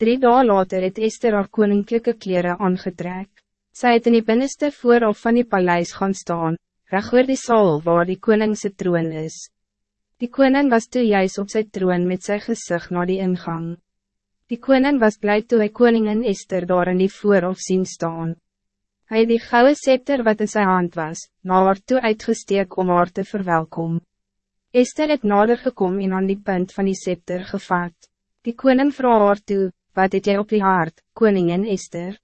Drie dagen later het Esther haar koninklijke kleren aangetrek. Zij het in die binnenste voorhof van die paleis gaan staan, recht oor die saal waar die koningse troon is. Die koning was toe juist op zijn troon met zijn gezicht naar die ingang. Die koning was blij toe hy koningin Esther daar in die voorhof zien staan. Hij het die gouden scepter wat in zijn hand was, naar haar toe uitgesteek om haar te verwelkom. Esther het nader gekom en aan die punt van die scepter gevat. Die koning vroeg haar toe, wat het jy op die hart, koningin Esther?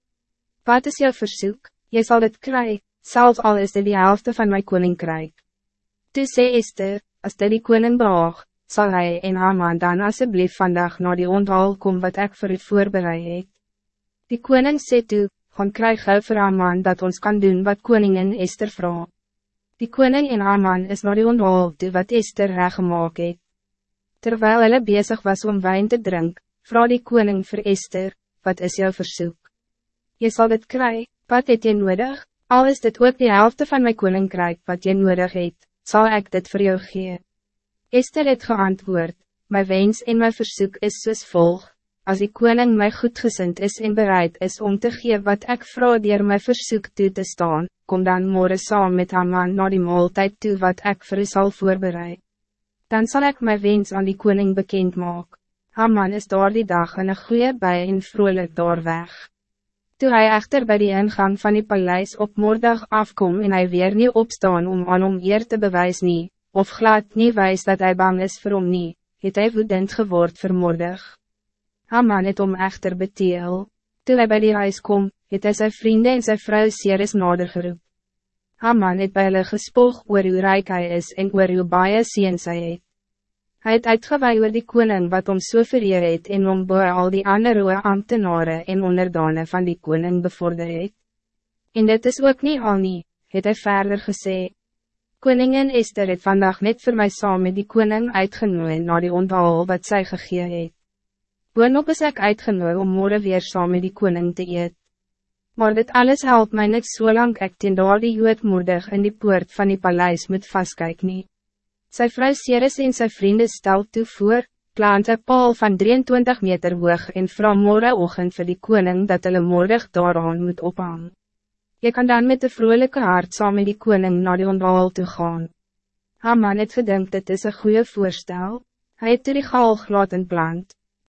Wat is jouw verzoek? Jy zal het krijgen, zelfs al is dit die helft van mijn koninkrijk. Toe sê Esther, as dit die koning behaag, zal hij en Haman dan alsjeblieft vandaag naar die onthaal kom wat ik voor u voorbereid het. Die koning sê toe, gaan kry gauw vir Haman dat ons kan doen wat koningin Esther vraag. Die koning en Haman is naar die onthaal toe wat Esther reggemaak het. Terwijl hulle bezig was om wijn te drinken, Vrouw die koning vir Esther, wat is jouw verzoek? Je zal het krijgen, wat het je nodig? Al is dit ook de helft van mijn koninkrijk wat je nodig hebt, zal ik dit voor jou geven. Esther het geantwoord, mijn wens en mijn verzoek is soos volg. Als die koning mij goedgezind is en bereid is om te geven wat ik vrouw die er mijn verzoek toe te staan, kom dan morgen saam met Haman naar die maaltijd toe wat ik voor u zal voorbereiden. Dan zal ik mijn wens aan die koning bekend maken. Haman is daar die dag in een goeie bij en vrolijk daar weg. Toen hij echter bij die ingang van die paleis op moordag afkom en hij weer niet opstaan om aan hom eer te bewijzen nie, of glad niet wijs dat hij bang is voor hom nie, het hy woedend geword vermoordig. Haman het om echter beteel. Toen hij bij die huis kom, het hy sy vrienden en sy vrou Ceres nader geroep. Haman het by hulle gespoog oor hoe rijk hy is en oor hoe baie seens hy het. Hij het uitgewaai oor die koning wat om so vereer het en om boe al die andere roe ambtenaren en onderdane van die koning bevorder het. En dit is ook niet al nie, het hy verder gesê. Koningin Esther het vandaag net voor mij saam met die koning uitgenooi na die onthaal wat zij gegee het. Boonop is ek uitgenooi om morgen weer saam met die koning te eet. Maar dit alles helpt mij net zolang ek ten daar die joodmoedig in die poort van die paleis moet vastkyk nie. Sy vrou Ceres en sy vrienden stel toe voor, plant een paal van 23 meter hoog en vraag morgenochtend vir die koning dat hulle morgen daaraan moet ophang. Je kan dan met de vrolijke hart saam met die koning naar die onthaal toe gaan. Haman het gedink dit is een goede voorstel, hij het toe die galg laten plant,